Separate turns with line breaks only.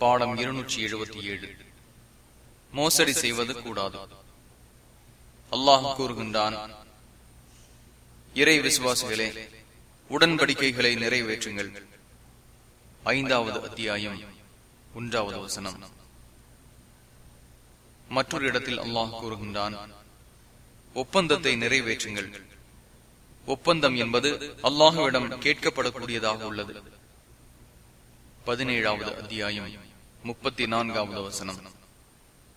பாடம் இருநூற்றி எழுபத்தி ஏழு. மோசடி செய்வது கூடாது. அல்லாஹ் கூறுகின்றான் இறை விசுவாசிகளே உடன்படிக்கைகளை நிறைவேற்றுங்கள். ஐந்தாவது அத்தியாயம் ஒன்றாவது வசனம். மற்றொரு இடத்தில் அல்லாஹ் கூறுகின்றான் ஒப்பந்தத்தை நிறைவேற்றுங்கள். ஒப்பந்தம் என்பது அல்லாஹுவிடம் கேட்கப்படக்கூடியதாக உள்ளது. பதினேழாவது அத்தியாயம் முப்பத்தி நான்காவது வசனம்